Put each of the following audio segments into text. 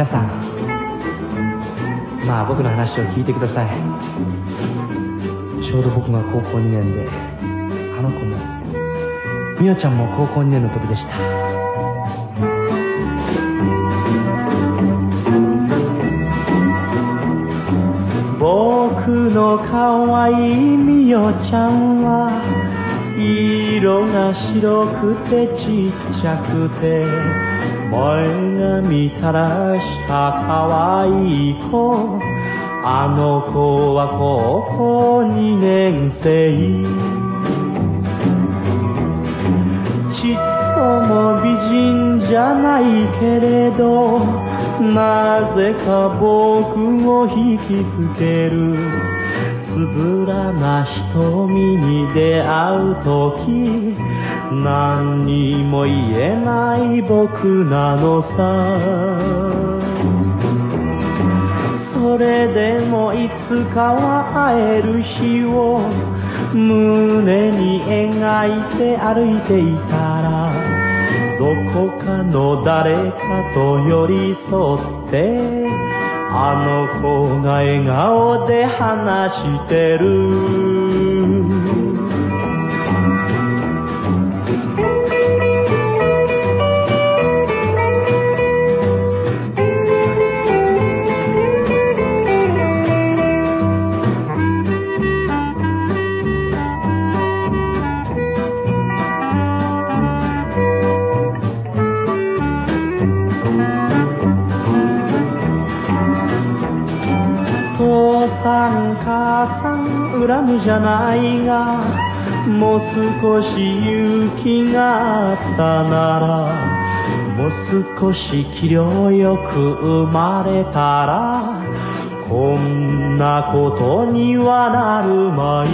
皆さんまあ僕の話を聞いてください。ちょうど僕が高校2年であの子も美桜ちゃんも高校2年の時でした。僕の可愛い美桜ちゃんは色が白くてちっちゃくて前髪垂らした可愛い子。あの子は高校2年生。ちっとも美人じゃないけれどなぜか僕を引きつける。つぶらな瞳に出会うとき何にも言えない僕なのさ。それでもいつかは会える日を胸に描いて歩いていたらどこかの誰かと寄り添ってあの子が笑顔で話してる。母さん恨むじゃないがもう少し勇気があったならもう少し器量よく生まれたらこんなことにはなるまい。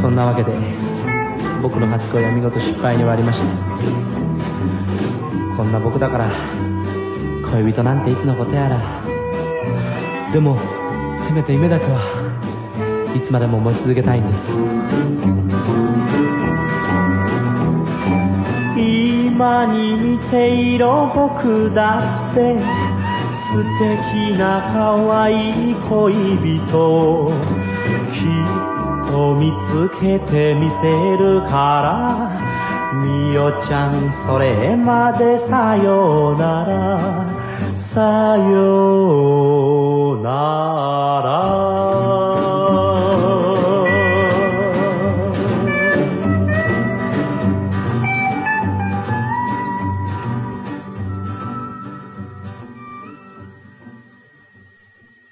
そんなわけで僕の初恋は見事失敗に終わりました。こんな僕だから恋人なんていつのことやら。でもせめて夢だけはいつまでも思い続けたいんです。今に見ていろ僕だって素敵な可愛い恋人。見つけてみせるから。みよちゃんそれまでさようなら。